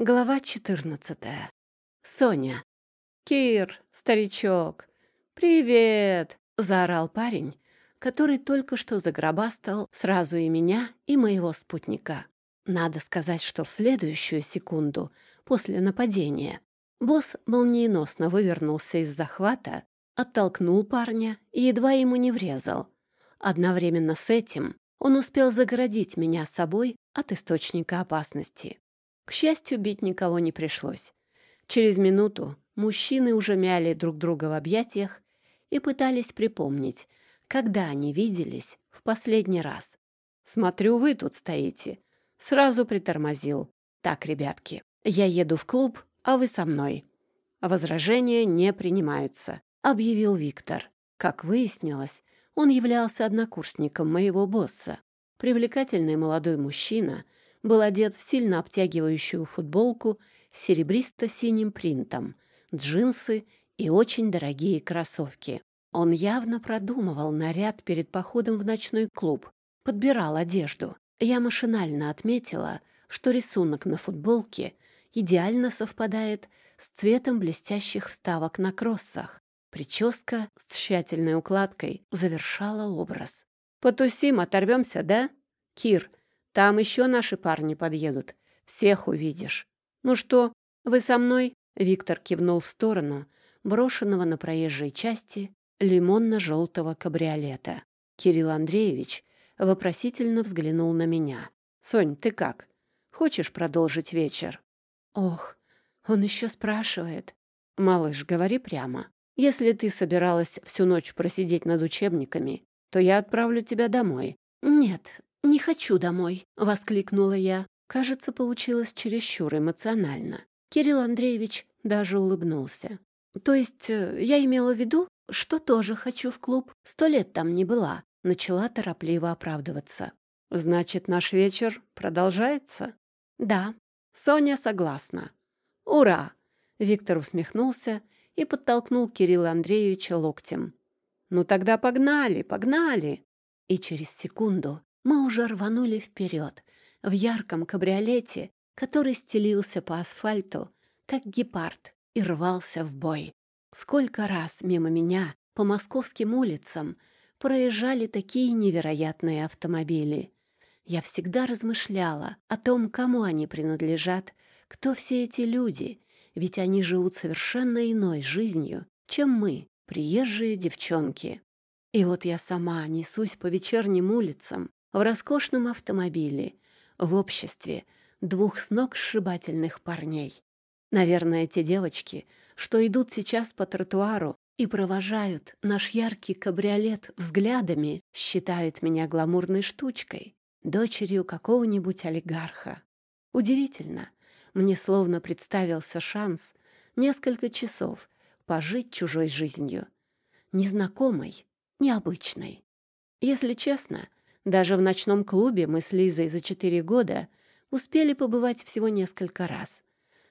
Глава четырнадцатая. Соня. «Кир, старичок, привет!» — заорал парень, который только что загробастал сразу и меня, и моего спутника. Надо сказать, что в следующую секунду после нападения босс молниеносно вывернулся из захвата, оттолкнул парня и едва ему не врезал. Одновременно с этим он успел загородить меня собой от источника опасности. К счастью, бить никого не пришлось. Через минуту мужчины уже мяли друг друга в объятиях и пытались припомнить, когда они виделись в последний раз. «Смотрю, вы тут стоите». Сразу притормозил. «Так, ребятки, я еду в клуб, а вы со мной». «Возражения не принимаются», — объявил Виктор. Как выяснилось, он являлся однокурсником моего босса. Привлекательный молодой мужчина — был одет в сильно обтягивающую футболку с серебристо-синим принтом, джинсы и очень дорогие кроссовки. Он явно продумывал наряд перед походом в ночной клуб, подбирал одежду. Я машинально отметила, что рисунок на футболке идеально совпадает с цветом блестящих вставок на кроссах. Прическа с тщательной укладкой завершала образ. «Потусим, оторвемся, да? Кир, там еще наши парни подъедут. Всех увидишь. Ну что, вы со мной?» Виктор кивнул в сторону брошенного на проезжей части лимонно-желтого кабриолета. Кирилл Андреевич вопросительно взглянул на меня. «Сонь, ты как? Хочешь продолжить вечер?» «Ох, он еще спрашивает». «Малыш, говори прямо. Если ты собиралась всю ночь просидеть над учебниками, то я отправлю тебя домой». «Нет, «Не хочу домой», — воскликнула я. Кажется, получилось чересчур эмоционально. Кирилл Андреевич даже улыбнулся. «То есть э, я имела в виду, что тоже хочу в клуб. Сто лет там не была», — начала торопливо оправдываться. «Значит, наш вечер продолжается?» «Да». Соня согласна. «Ура!» — Виктор усмехнулся и подтолкнул Кирилла Андреевича локтем. «Ну тогда погнали, погнали!» И через секунду мы уже рванули вперед, в ярком кабриолете, который стелился по асфальту, как гепард, и рвался в бой. Сколько раз мимо меня по московским улицам проезжали такие невероятные автомобили. Я всегда размышляла о том, кому они принадлежат, кто все эти люди, ведь они живут совершенно иной жизнью, чем мы, приезжие девчонки. И вот я сама несусь по вечерним улицам, в роскошном автомобиле, в обществе двух с ног сшибательных парней. Наверное, те девочки, что идут сейчас по тротуару и провожают наш яркий кабриолет взглядами, считают меня гламурной штучкой, дочерью какого-нибудь олигарха. Удивительно, мне словно представился шанс несколько часов пожить чужой жизнью, незнакомой, необычной. Если честно, даже в ночном клубе мы с Лизой за четыре года успели побывать всего несколько раз.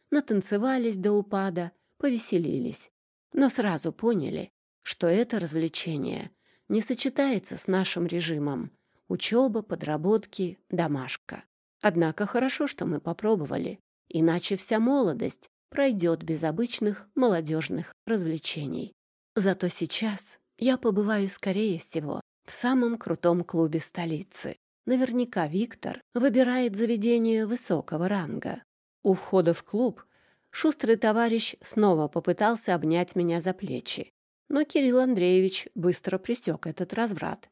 Натанцевались до упада, повеселились. Но сразу поняли, что это развлечение не сочетается с нашим режимом. Учеба, подработки, домашка. Однако хорошо, что мы попробовали, иначе вся молодость пройдет без обычных молодежных развлечений. Зато сейчас я побываю, скорее всего, в самом крутом клубе столицы. Наверняка Виктор выбирает заведение высокого ранга. У входа в клуб шустрый товарищ снова попытался обнять меня за плечи, но Кирилл Андреевич быстро пресек этот разврат.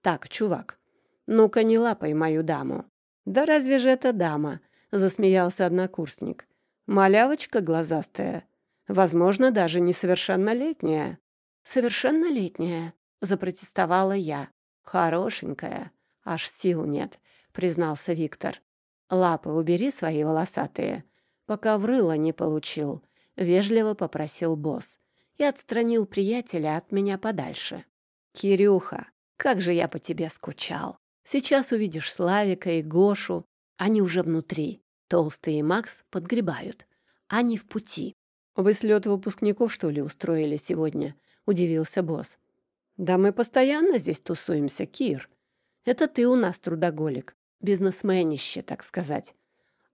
«Так, чувак, ну-ка не лапай мою даму». «Да разве же это дама?» — засмеялся однокурсник. «Малявочка глазастая, возможно, даже несовершеннолетняя». «Совершеннолетняя?» Запротестовала я. Хорошенькая, аж сил нет, признался Виктор. Лапы убери свои волосатые, пока врыла не получил, вежливо попросил босс и отстранил приятеля от меня подальше. Кирюха, как же я по тебе скучал. Сейчас увидишь Славика и Гошу, они уже внутри. Толстый и Макс подгребают. Они в пути. «Вы слет выпускников, что ли, устроили сегодня?» — удивился босс. «Да мы постоянно здесь тусуемся, Кир. Это ты у нас трудоголик, бизнесменище, так сказать.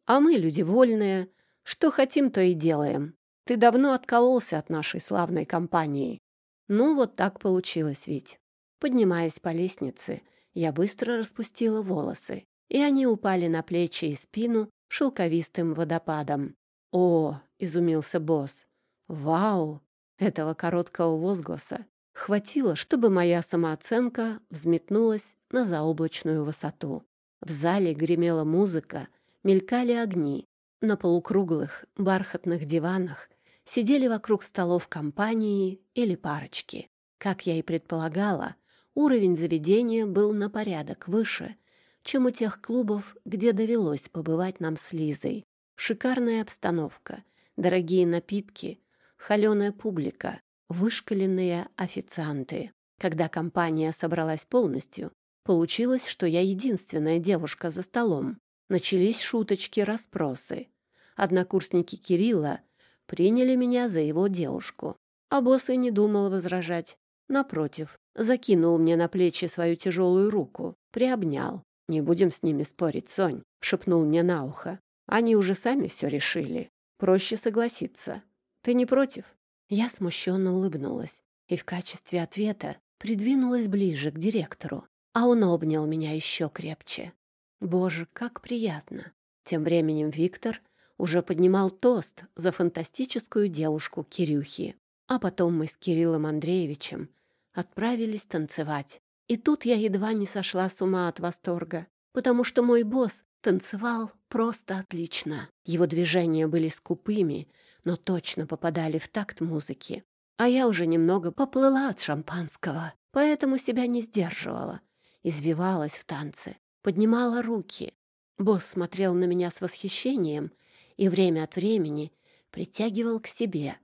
А мы люди вольные. Что хотим, то и делаем. Ты давно откололся от нашей славной компании. Ну, вот так получилось ведь. Поднимаясь по лестнице, я быстро распустила волосы, и они упали на плечи и спину шелковистым водопадом. «О!» — изумился босс. «Вау!» Этого короткого возгласа хватило, чтобы моя самооценка взметнулась на заоблачную высоту. В зале гремела музыка, мелькали огни. На полукруглых бархатных диванах сидели вокруг столов компании или парочки. Как я и предполагала, уровень заведения был на порядок выше, чем у тех клубов, где довелось побывать нам с Лизой. Шикарная обстановка, дорогие напитки, холеная публика, вышкаленные официанты. Когда компания собралась полностью, получилось, что я единственная девушка за столом. Начались шуточки, расспросы. Однокурсники Кирилла приняли меня за его девушку. А босс и не думал возражать. Напротив, закинул мне на плечи свою тяжелую руку, приобнял. «Не будем с ними спорить, Сонь», — шепнул мне на ухо. «Они уже сами все решили. Проще согласиться. Ты не против?» Я смущенно улыбнулась и в качестве ответа придвинулась ближе к директору, а он обнял меня еще крепче. Боже, как приятно! Тем временем Виктор уже поднимал тост за фантастическую девушку Кирюхи. А потом мы с Кириллом Андреевичем отправились танцевать. И тут я едва не сошла с ума от восторга, потому что мой босс танцевал просто отлично. Его движения были скупыми, но точно попадали в такт музыки. А я уже немного поплыла от шампанского, поэтому себя не сдерживала. Извивалась в танце, поднимала руки. Босс смотрел на меня с восхищением и время от времени притягивал к себе,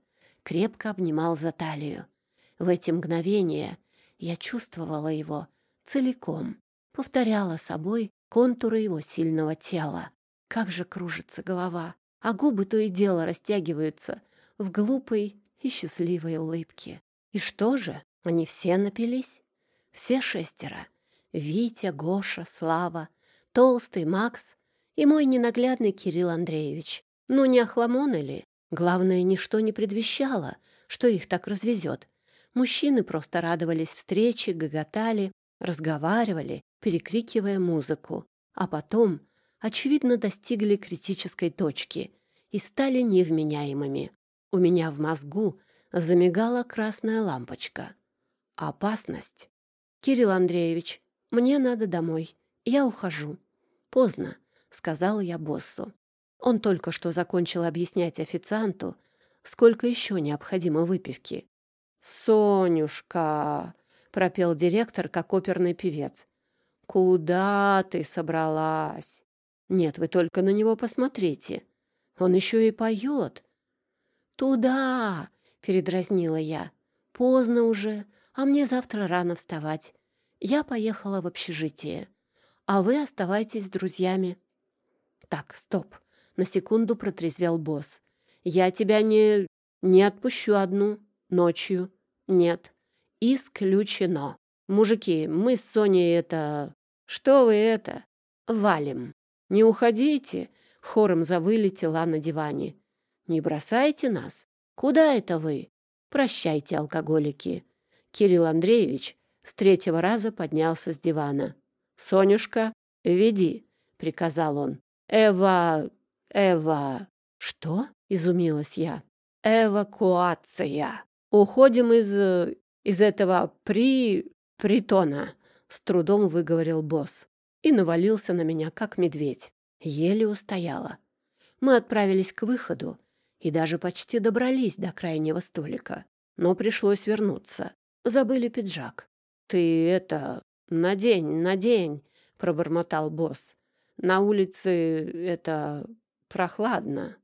крепко обнимал за талию. В эти мгновения я чувствовала его целиком, повторяла собой контуры его сильного тела. Как же кружится голова, а губы то и дело растягиваются в глупой и счастливой улыбке. И что же, они все напились? Все шестеро. Витя, Гоша, Слава, Толстый, Макс и мой ненаглядный Кирилл Андреевич. Ну, не охламоны ли? Главное, ничто не предвещало, что их так развезет. Мужчины просто радовались встрече, гоготали, разговаривали, перекрикивая музыку. А потом, очевидно, достигли критической точки и стали невменяемыми. У меня в мозгу замигала красная лампочка. Опасность. «Кирилл Андреевич, мне надо домой. Я ухожу». «Поздно», — сказала я боссу. Он только что закончил объяснять официанту, сколько еще необходимо выпивки. «Сонюшка!» — пропел директор, как оперный певец. «Куда ты собралась?» «Нет, вы только на него посмотрите. Он еще и поет». «Туда!» — передразнила я. «Поздно уже, а мне завтра рано вставать. Я поехала в общежитие, а вы оставайтесь с друзьями». «Так, стоп. На секунду протрезвел босс. «Я тебя не... не отпущу одну. Ночью. Нет. Исключено. Мужики, мы с Соней это... Что вы это? Валим. Не уходите!» Хором завылетела на диване. «Не бросайте нас. Куда это вы? Прощайте, алкоголики». Кирилл Андреевич с третьего раза поднялся с дивана. «Сонюшка, веди», — приказал он. «Эва... Эва... Что? Изумилась я. Эвакуация. Уходим из... из этого при... притона. С трудом выговорил босс. И навалился на меня, как медведь. Еле устояла. Мы отправились к выходу и даже почти добрались до крайнего столика. Но пришлось вернуться. Забыли пиджак. «Ты это... надень, надень!» — пробормотал босс. «На улице это... Прохладно.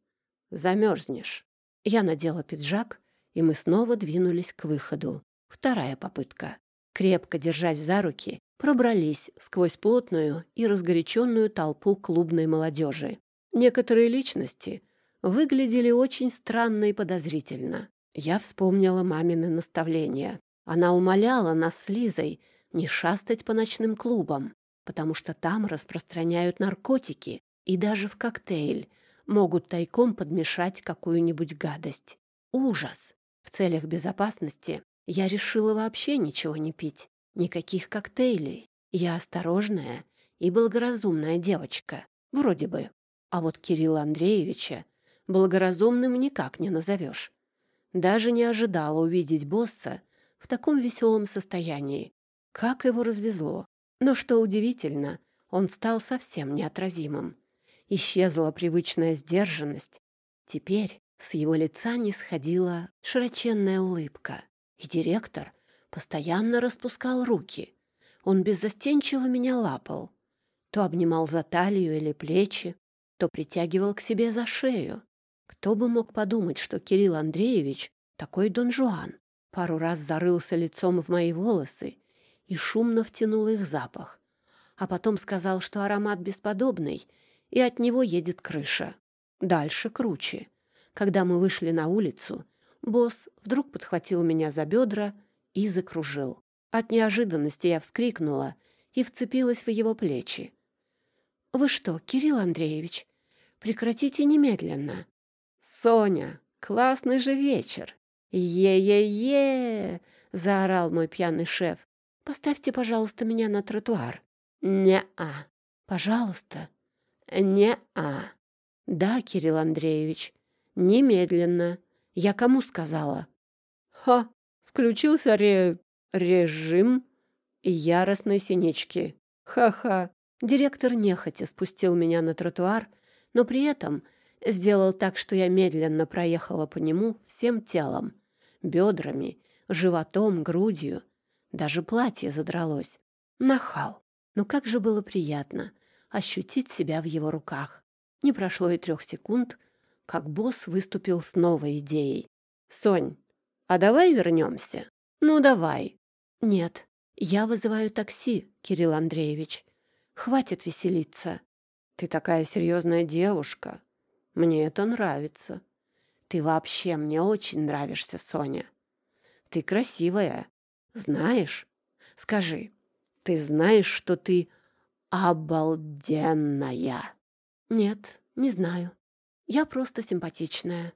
Замерзнешь. Я надела пиджак, и мы снова двинулись к выходу. Вторая попытка. Крепко держась за руки, пробрались сквозь плотную и разгоряченную толпу клубной молодежи. Некоторые личности выглядели очень странно и подозрительно. Я вспомнила мамины наставления. Она умоляла нас с Лизой не шастать по ночным клубам, потому что там распространяют наркотики, и даже в коктейль могут тайком подмешать какую-нибудь гадость. Ужас! В целях безопасности я решила вообще ничего не пить, никаких коктейлей. Я осторожная и благоразумная девочка, вроде бы. А вот Кирилла Андреевича благоразумным никак не назовешь. Даже не ожидала увидеть босса в таком веселом состоянии. Как его развезло. Но что удивительно, он стал совсем неотразимым. Исчезла привычная сдержанность. Теперь с его лица не сходила широченная улыбка. И директор постоянно распускал руки. Он беззастенчиво меня лапал. То обнимал за талию или плечи, то притягивал к себе за шею. Кто бы мог подумать, что Кирилл Андреевич такой Дон Жуан. Пару раз зарылся лицом в мои волосы и шумно втянул их запах. А потом сказал, что аромат бесподобный, и от него едет крыша. Дальше круче. Когда мы вышли на улицу, босс вдруг подхватил меня за бедра и закружил. От неожиданности я вскрикнула и вцепилась в его плечи. «Вы что, Кирилл Андреевич? Прекратите немедленно!» «Соня, классный же вечер!» «Е-е-е!» — заорал мой пьяный шеф. «Поставьте, пожалуйста, меня на тротуар». «Не-а». «Пожалуйста». «Не-а». «Да, Кирилл Андреевич. Немедленно. Я кому сказала?» «Ха! Включился ре... режим яростной синички. Ха-ха!» Директор нехотя спустил меня на тротуар, но при этом сделал так, что я медленно проехала по нему всем телом, бедрами, животом, грудью. Даже платье задралось. Нахал. Но как же было приятно ощутить себя в его руках. Не прошло и трех секунд, как босс выступил с новой идеей. «Сонь, а давай вернемся?» «Ну, давай». «Нет, я вызываю такси, Кирилл Андреевич. Хватит веселиться. Ты такая серьезная девушка. Мне это нравится. Ты вообще мне очень нравишься, Соня. Ты красивая. Знаешь? Скажи, ты знаешь, что ты обалденная? Нет, не знаю. Я просто симпатичная.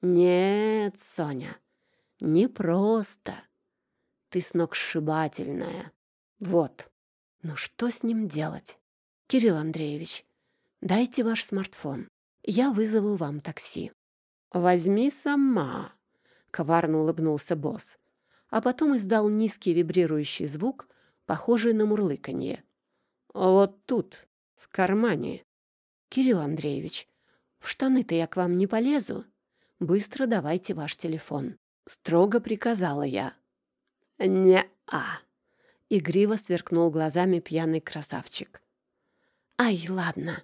Нет, Соня, не просто. Ты сногсшибательная. Вот. Ну что с ним делать? Кирилл Андреевич, дайте ваш смартфон. Я вызову вам такси. Возьми сама, коварно улыбнулся босс, а потом издал низкий вибрирующий звук, похожий на мурлыканье. Вот тут, в кармане. Кирилл Андреевич, в штаны-то я к вам не полезу. Быстро давайте ваш телефон. Строго приказала я. Не-а. Игриво сверкнул глазами пьяный красавчик. «Ай, ладно».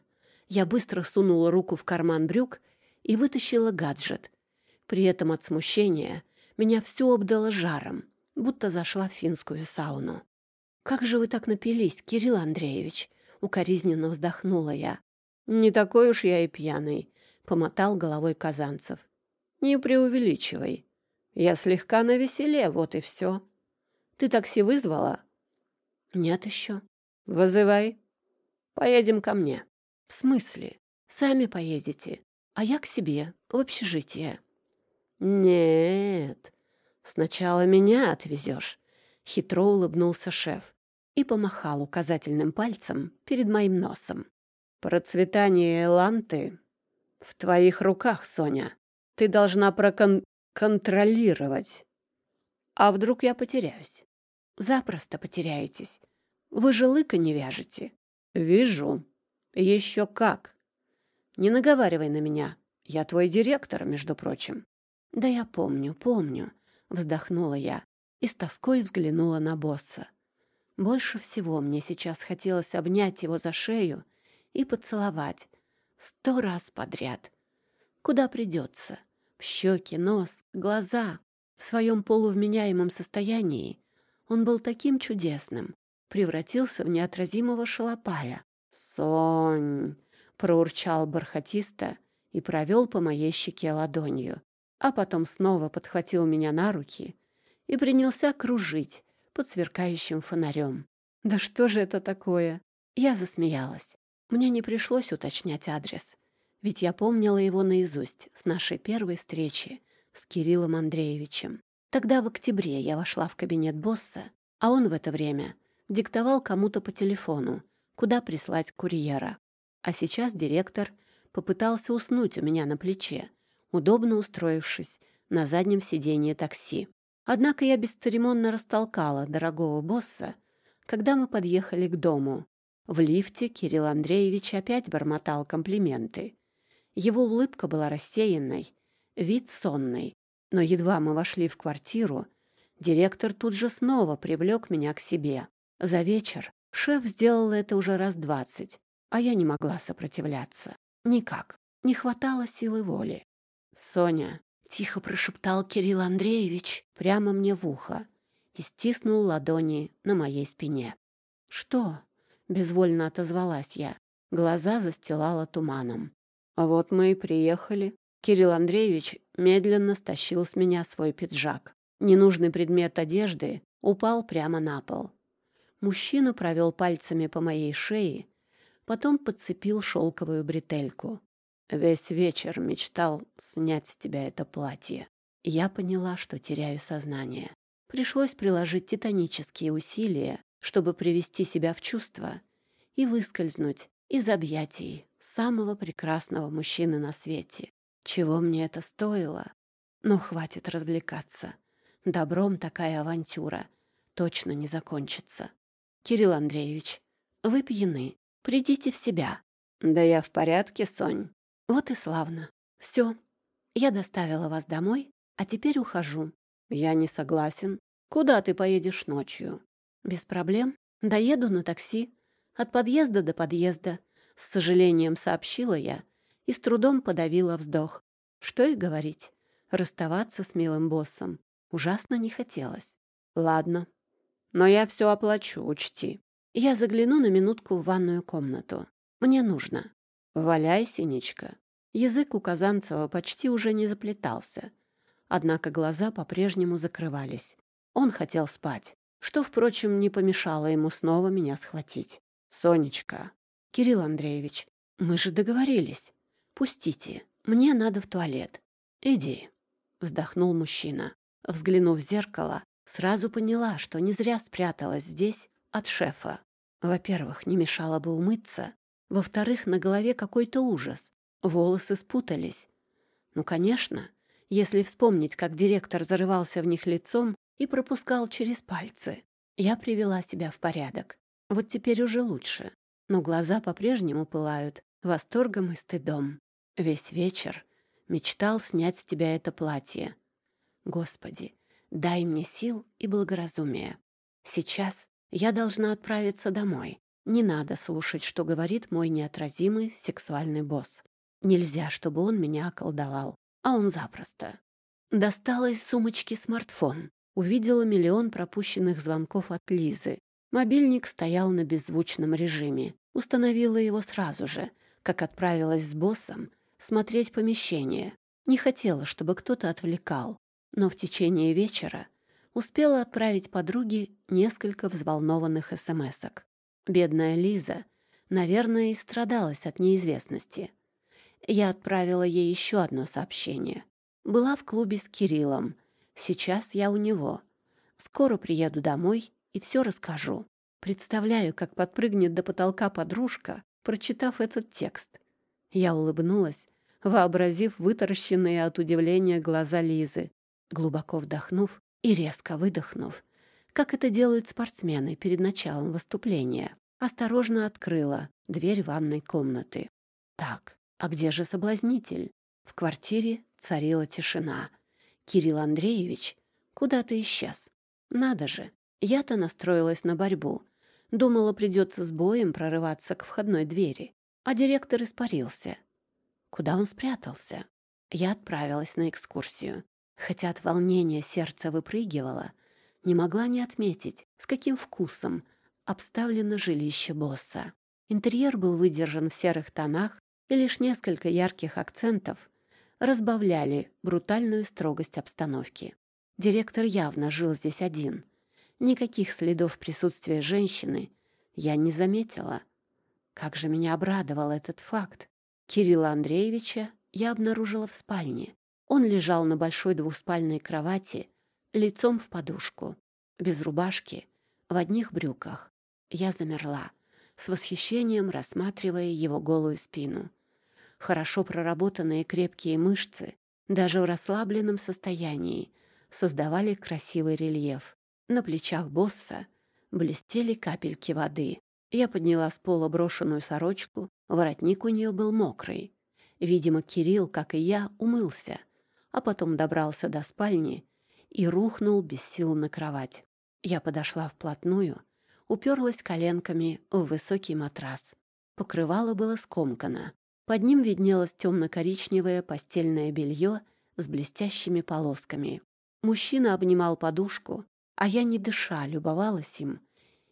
Я быстро сунула руку в карман брюк и вытащила гаджет. При этом от смущения меня все обдало жаром, будто зашла в финскую сауну. «Как же вы так напились, Кирилл Андреевич?» — укоризненно вздохнула я. «Не такой уж я и пьяный», — помотал головой Казанцев. «Не преувеличивай. Я слегка навеселе, вот и все. Ты такси вызвала?» Нет еще. Вызывай. Поедем ко мне. В смысле? Сами поедете, а я к себе, в общежитие. Нет. Сначала меня отвезешь. Хитро улыбнулся шеф и помахал указательным пальцем перед моим носом. Процветание Эланты в твоих руках, Соня. Ты должна проконтролировать. А вдруг я потеряюсь? Запросто потеряетесь. Вы же лыка не вяжете. Вижу. Еще как. Не наговаривай на меня. Я твой директор, между прочим. Да я помню, помню. Вздохнула я и с тоской взглянула на босса. Больше всего мне сейчас хотелось обнять его за шею и поцеловать. Сто раз подряд. Куда придется. В щеки, нос, глаза. В своем полувменяемом состоянии он был таким чудесным, превратился в неотразимого шалопая. «Сонь!» — проурчал бархатисто и провел по моей щеке ладонью, а потом снова подхватил меня на руки и принялся кружить под сверкающим фонарем. «Да что же это такое?» Я засмеялась. Мне не пришлось уточнять адрес, ведь я помнила его наизусть с нашей первой встречи с Кириллом Андреевичем. Тогда в октябре я вошла в кабинет босса, а он в это время диктовал кому-то по телефону, куда прислать курьера. А сейчас директор попытался уснуть у меня на плече, удобно устроившись на заднем сиденье такси. Однако я бесцеремонно растолкала дорогого босса, когда мы подъехали к дому. В лифте Кирилл Андреевич опять бормотал комплименты. Его улыбка была рассеянной, вид сонный. Но едва мы вошли в квартиру, директор тут же снова привлек меня к себе. За вечер шеф сделал это уже раз двадцать, а я не могла сопротивляться. Никак. Не хватало силы воли. «Соня», — тихо прошептал Кирилл Андреевич прямо мне в ухо и стиснул ладони на моей спине. «Что?» — безвольно отозвалась я. Глаза застилала туманом. «А вот мы и приехали». Кирилл Андреевич медленно стащил с меня свой пиджак. Ненужный предмет одежды упал прямо на пол. Мужчина провел пальцами по моей шее, потом подцепил шелковую бретельку. Весь вечер мечтал снять с тебя это платье. Я поняла, что теряю сознание. Пришлось приложить титанические усилия, чтобы привести себя в чувство и выскользнуть из объятий самого прекрасного мужчины на свете. Чего мне это стоило? Но хватит развлекаться. Добром такая авантюра точно не закончится. Кирилл Андреевич, вы пьяны. Придите в себя. Да я в порядке, Сонь. Вот и славно. Все. Я доставила вас домой, а теперь ухожу. Я не согласен. Куда ты поедешь ночью? Без проблем. Доеду на такси. От подъезда до подъезда. С сожалением сообщила я и с трудом подавила вздох. Что и говорить. Расставаться с милым боссом ужасно не хотелось. Ладно. Но я все оплачу, учти. Я загляну на минутку в ванную комнату. Мне нужно. «Валяй, Синичка». Язык у Казанцева почти уже не заплетался, однако глаза по-прежнему закрывались. Он хотел спать, что, впрочем, не помешало ему снова меня схватить. «Сонечка». «Кирилл Андреевич, мы же договорились. Пустите, мне надо в туалет. Иди», — вздохнул мужчина. Взглянув в зеркало, сразу поняла, что не зря спряталась здесь от шефа. Во-первых, не мешало бы умыться, во-вторых, на голове какой-то ужас. Волосы спутались. Ну, конечно, если вспомнить, как директор зарывался в них лицом и пропускал через пальцы. Я привела себя в порядок. Вот теперь уже лучше. Но глаза по-прежнему пылают восторгом и стыдом. Весь вечер мечтал снять с тебя это платье. Господи, дай мне сил и благоразумия. Сейчас я должна отправиться домой. Не надо слушать, что говорит мой неотразимый сексуальный босс. Нельзя, чтобы он меня околдовал. А он запросто. Достала из сумочки смартфон. Увидела миллион пропущенных звонков от Лизы. Мобильник стоял на беззвучном режиме. Установила его сразу же, как отправилась с боссом смотреть помещение. Не хотела, чтобы кто-то отвлекал. Но в течение вечера успела отправить подруге несколько взволнованных смс-ок. Бедная Лиза, наверное, и страдалась от неизвестности. Я отправила ей еще одно сообщение. Была в клубе с Кириллом. Сейчас я у него. Скоро приеду домой и все расскажу. Представляю, как подпрыгнет до потолка подружка, прочитав этот текст. Я улыбнулась, вообразив вытаращенные от удивления глаза Лизы. Глубоко вдохнув и резко выдохнув, как это делают спортсмены перед началом выступления. Осторожно открыла дверь ванной комнаты. Так, а где же соблазнитель? В квартире царила тишина. Кирилл Андреевич куда-то исчез. Надо же, я-то настроилась на борьбу. Думала, придется с боем прорываться к входной двери. А директор испарился. Куда он спрятался? Я отправилась на экскурсию. Хотя от волнения сердце выпрыгивало — не могла не отметить, с каким вкусом обставлено жилище босса. Интерьер был выдержан в серых тонах, и лишь несколько ярких акцентов разбавляли брутальную строгость обстановки. Директор явно жил здесь один. Никаких следов присутствия женщины я не заметила. Как же меня обрадовал этот факт. Кирилла Андреевича я обнаружила в спальне. Он лежал на большой двухспальной кровати, лицом в подушку, без рубашки, в одних брюках. Я замерла, с восхищением рассматривая его голую спину. Хорошо проработанные крепкие мышцы, даже в расслабленном состоянии, создавали красивый рельеф. На плечах босса блестели капельки воды. Я подняла с пола брошенную сорочку, воротник у нее был мокрый. Видимо, Кирилл, как и я, умылся, а потом добрался до спальни и рухнул без сил на кровать. Я подошла вплотную, уперлась коленками в высокий матрас. Покрывало было скомкано. Под ним виднелось темно-коричневое постельное белье с блестящими полосками. Мужчина обнимал подушку, а я, не дыша, любовалась им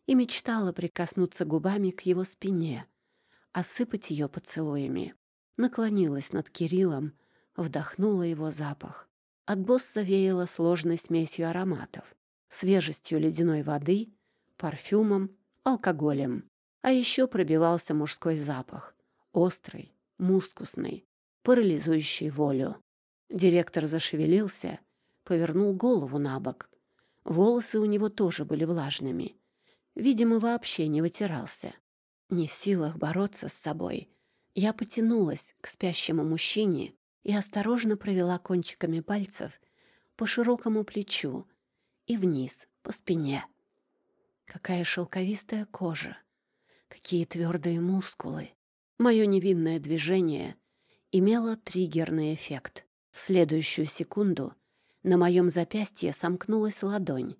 и мечтала прикоснуться губами к его спине, осыпать ее поцелуями. Наклонилась над Кириллом, вдохнула его запах. От босса веяло сложной смесью ароматов, свежестью ледяной воды, парфюмом, алкоголем. А еще пробивался мужской запах, острый, мускусный, парализующий волю. Директор зашевелился, повернул голову на бок. Волосы у него тоже были влажными. Видимо, вообще не вытирался. Не в силах бороться с собой, я потянулась к спящему мужчине и осторожно провела кончиками пальцев по широкому плечу и вниз, по спине. Какая шелковистая кожа, какие твердые мускулы. Мое невинное движение имело триггерный эффект. В следующую секунду на моем запястье сомкнулась ладонь,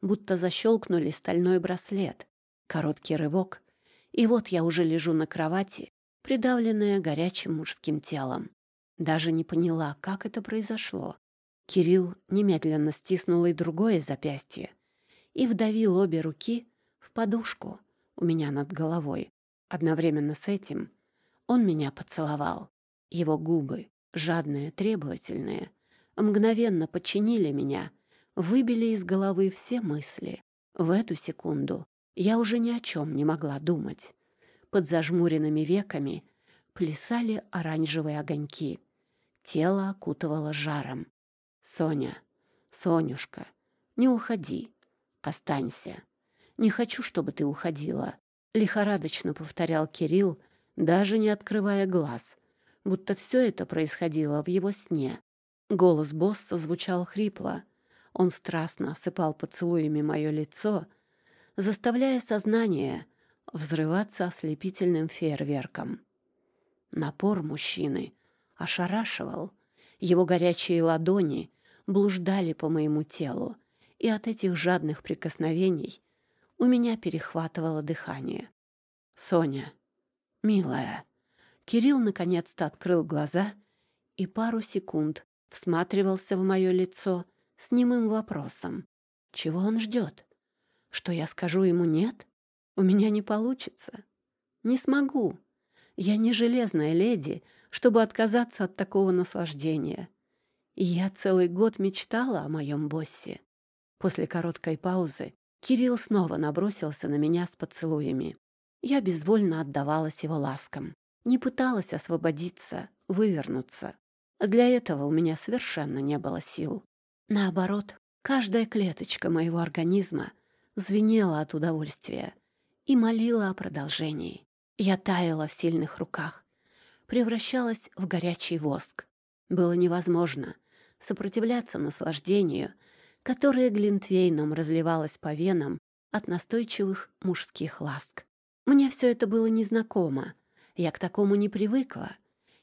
будто защелкнули стальной браслет. Короткий рывок, и вот я уже лежу на кровати, придавленная горячим мужским телом. Даже не поняла, как это произошло. Кирилл немедленно стиснул и другое запястье и вдавил обе руки в подушку у меня над головой. Одновременно с этим он меня поцеловал. Его губы, жадные, требовательные, мгновенно подчинили меня, выбили из головы все мысли. В эту секунду я уже ни о чем не могла думать. Под зажмуренными веками плясали оранжевые огоньки. Тело окутывало жаром. «Соня, Сонюшка, не уходи, останься. Не хочу, чтобы ты уходила», — лихорадочно повторял Кирилл, даже не открывая глаз, будто все это происходило в его сне. Голос босса звучал хрипло. Он страстно осыпал поцелуями мое лицо, заставляя сознание взрываться ослепительным фейерверком. Напор мужчины ошарашивал. Его горячие ладони блуждали по моему телу, и от этих жадных прикосновений у меня перехватывало дыхание. «Соня, милая». Кирилл наконец-то открыл глаза и пару секунд всматривался в мое лицо с немым вопросом. Чего он ждет? Что я скажу ему «нет»? У меня не получится. Не смогу. Я не железная леди, чтобы отказаться от такого наслаждения. И я целый год мечтала о моем боссе. После короткой паузы Кирилл снова набросился на меня с поцелуями. Я безвольно отдавалась его ласкам. Не пыталась освободиться, вывернуться. Для этого у меня совершенно не было сил. Наоборот, каждая клеточка моего организма звенела от удовольствия и молила о продолжении. Я таяла в сильных руках, превращалась в горячий воск. Было невозможно сопротивляться наслаждению, которое глинтвейном разливалось по венам от настойчивых мужских ласк. Мне все это было незнакомо, я к такому не привыкла,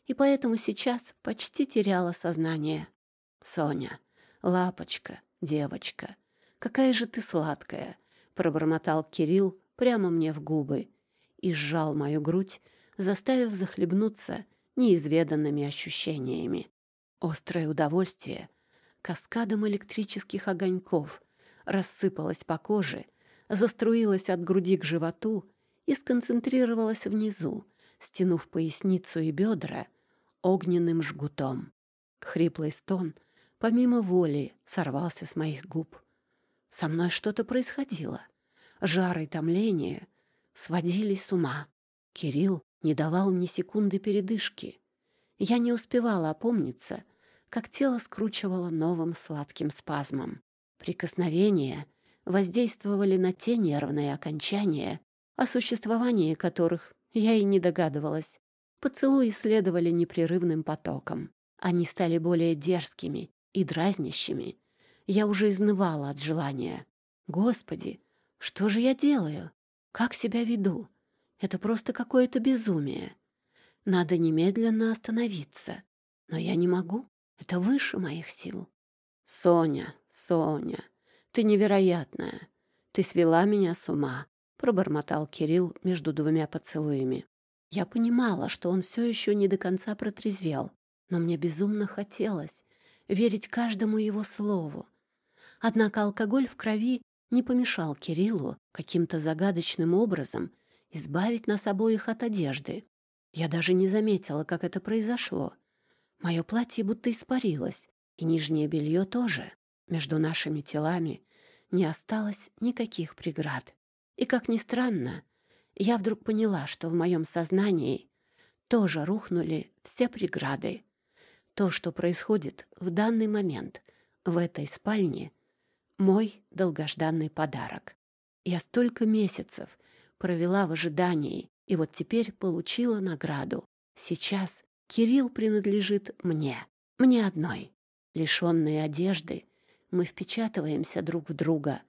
и поэтому сейчас почти теряла сознание. «Соня, лапочка, девочка, какая же ты сладкая!» — пробормотал Кирилл прямо мне в губы и сжал мою грудь, заставив захлебнуться неизведанными ощущениями. Острое удовольствие каскадом электрических огоньков рассыпалось по коже, заструилось от груди к животу и сконцентрировалось внизу, стянув поясницу и бедра огненным жгутом. Хриплый стон, помимо воли, сорвался с моих губ. Со мной что-то происходило. Жар и томление сводили с ума. Кирилл не давал ни секунды передышки. Я не успевала опомниться, как тело скручивало новым сладким спазмом. Прикосновения воздействовали на те нервные окончания, о существовании которых я и не догадывалась. Поцелуи следовали непрерывным потоком. Они стали более дерзкими и дразнящими. Я уже изнывала от желания. Господи, что же я делаю? Как себя веду? Это просто какое-то безумие. Надо немедленно остановиться. Но я не могу. Это выше моих сил. Соня, Соня, ты невероятная. Ты свела меня с ума, пробормотал Кирилл между двумя поцелуями. Я понимала, что он все еще не до конца протрезвел, но мне безумно хотелось верить каждому его слову. Однако алкоголь в крови не помешал Кириллу каким-то загадочным образом избавить нас обоих от одежды. Я даже не заметила, как это произошло. Мое платье будто испарилось, и нижнее белье тоже. Между нашими телами не осталось никаких преград. И, как ни странно, я вдруг поняла, что в моем сознании тоже рухнули все преграды. То, что происходит в данный момент в этой спальне, мой долгожданный подарок. Я столько месяцев провела в ожидании, и вот теперь получила награду. Сейчас Кирилл принадлежит мне, мне одной. Лишенные одежды, мы впечатываемся друг в друга,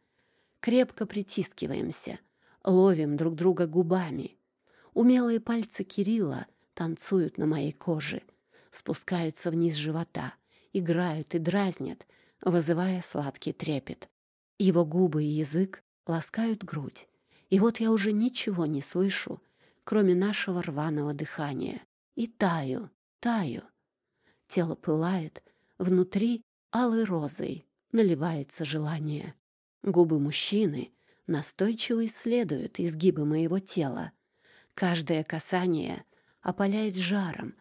крепко притискиваемся, ловим друг друга губами. Умелые пальцы Кирилла танцуют на моей коже, спускаются вниз живота, играют и дразнят, вызывая сладкий трепет. Его губы и язык ласкают грудь. И вот я уже ничего не слышу, кроме нашего рваного дыхания. И таю, таю. Тело пылает, внутри алой розой наливается желание. Губы мужчины настойчиво исследуют изгибы моего тела. Каждое касание опаляет жаром,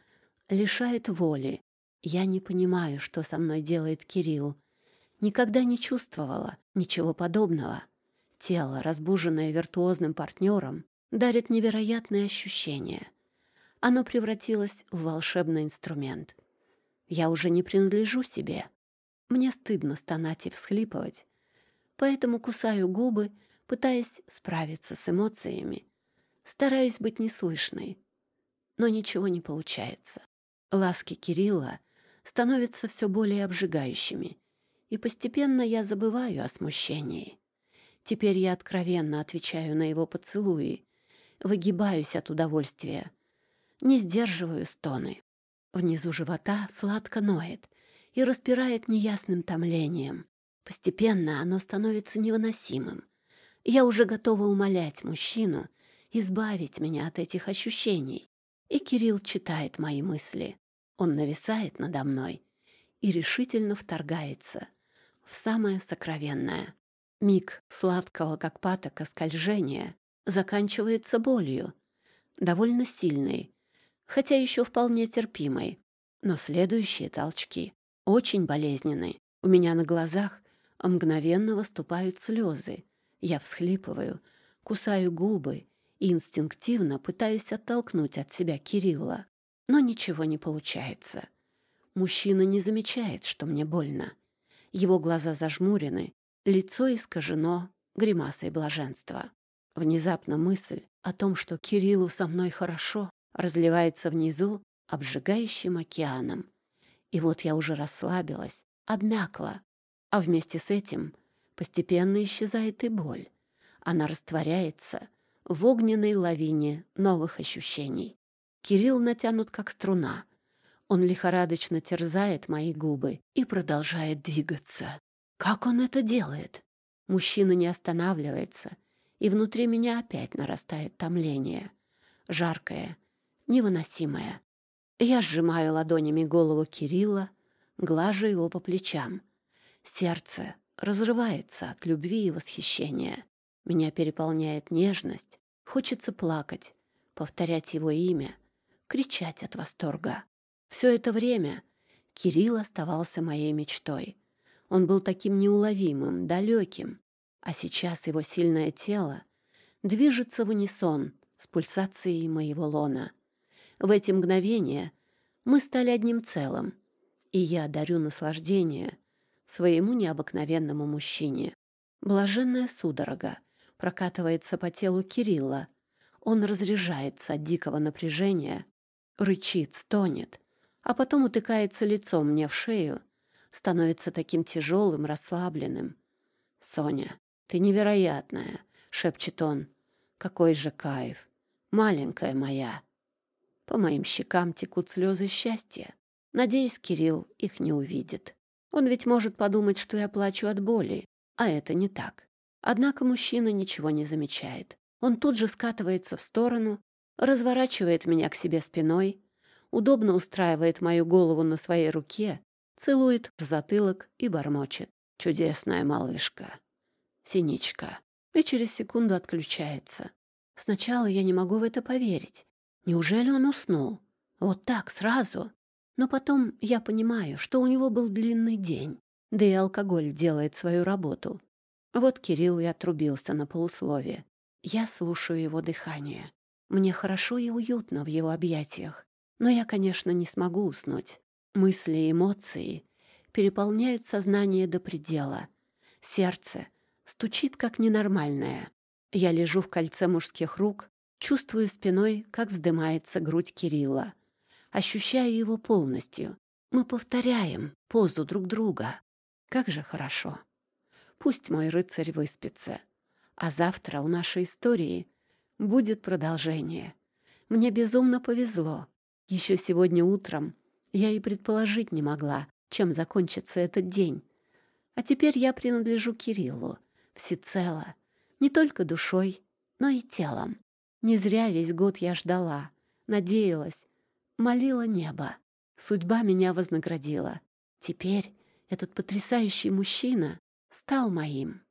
лишает воли. Я не понимаю, что со мной делает Кирилл. Никогда не чувствовала ничего подобного. Тело, разбуженное виртуозным партнером, дарит невероятные ощущения. Оно превратилось в волшебный инструмент. Я уже не принадлежу себе. Мне стыдно стонать и всхлипывать, поэтому кусаю губы, пытаясь справиться с эмоциями. Стараюсь быть неслышной, но ничего не получается. Ласки Кирилла становятся все более обжигающими, и постепенно я забываю о смущении. Теперь я откровенно отвечаю на его поцелуи, выгибаюсь от удовольствия, не сдерживаю стоны. Внизу живота сладко ноет и распирает неясным томлением. Постепенно оно становится невыносимым. Я уже готова умолять мужчину избавить меня от этих ощущений. И Кирилл читает мои мысли. Он нависает надо мной и решительно вторгается в самое сокровенное. Миг сладкого, как патока, скольжения заканчивается болью, довольно сильной, хотя еще вполне терпимой. Но следующие толчки очень болезненны. У меня на глазах мгновенно выступают слезы. Я всхлипываю, кусаю губы и инстинктивно пытаюсь оттолкнуть от себя Кирилла. Но ничего не получается. Мужчина не замечает, что мне больно. Его глаза зажмурены, лицо искажено гримасой блаженства. Внезапно мысль о том, что Кириллу со мной хорошо, разливается внизу обжигающим океаном. И вот я уже расслабилась, обмякла, а вместе с этим постепенно исчезает и боль. Она растворяется в огненной лавине новых ощущений. Кирилл натянут как струна. Он лихорадочно терзает мои губы и продолжает двигаться. Как он это делает? Мужчина не останавливается, и внутри меня опять нарастает томление. Жаркое, невыносимое. Я сжимаю ладонями голову Кирилла, глажу его по плечам — Сердце разрывается от любви и восхищения. Меня переполняет нежность. Хочется плакать, повторять его имя, кричать от восторга. Все это время Кирилл оставался моей мечтой. Он был таким неуловимым, далеким. А сейчас его сильное тело движется в унисон с пульсацией моего лона. В эти мгновения мы стали одним целым, и я дарю наслаждение своему необыкновенному мужчине. Блаженная судорога прокатывается по телу Кирилла. Он разряжается от дикого напряжения, рычит, стонет, а потом утыкается лицом мне в шею, становится таким тяжелым, расслабленным. «Соня, ты невероятная!» — шепчет он. «Какой же кайф! Маленькая моя!» По моим щекам текут слезы счастья. Надеюсь, Кирилл их не увидит. Он ведь может подумать, что я плачу от боли, а это не так. Однако мужчина ничего не замечает. Он тут же скатывается в сторону, разворачивает меня к себе спиной, удобно устраивает мою голову на своей руке, целует в затылок и бормочет. Чудесная малышка. Синичка. И через секунду отключается. Сначала я не могу в это поверить. Неужели он уснул? Вот так, сразу? Но потом я понимаю, что у него был длинный день, да и алкоголь делает свою работу. Вот Кирилл и отрубился на полусловие. Я слушаю его дыхание. Мне хорошо и уютно в его объятиях. Но я, конечно, не смогу уснуть. Мысли и эмоции переполняют сознание до предела. Сердце стучит как ненормальное. Я лежу в кольце мужских рук, чувствую спиной, как вздымается грудь Кирилла ощущаю его полностью. Мы повторяем позу друг друга. Как же хорошо. Пусть мой рыцарь выспится. А завтра у нашей истории будет продолжение. Мне безумно повезло. Еще сегодня утром я и предположить не могла, чем закончится этот день. А теперь я принадлежу Кириллу всецело, не только душой, но и телом. Не зря весь год я ждала, надеялась, молила небо. Судьба меня вознаградила. Теперь этот потрясающий мужчина стал моим.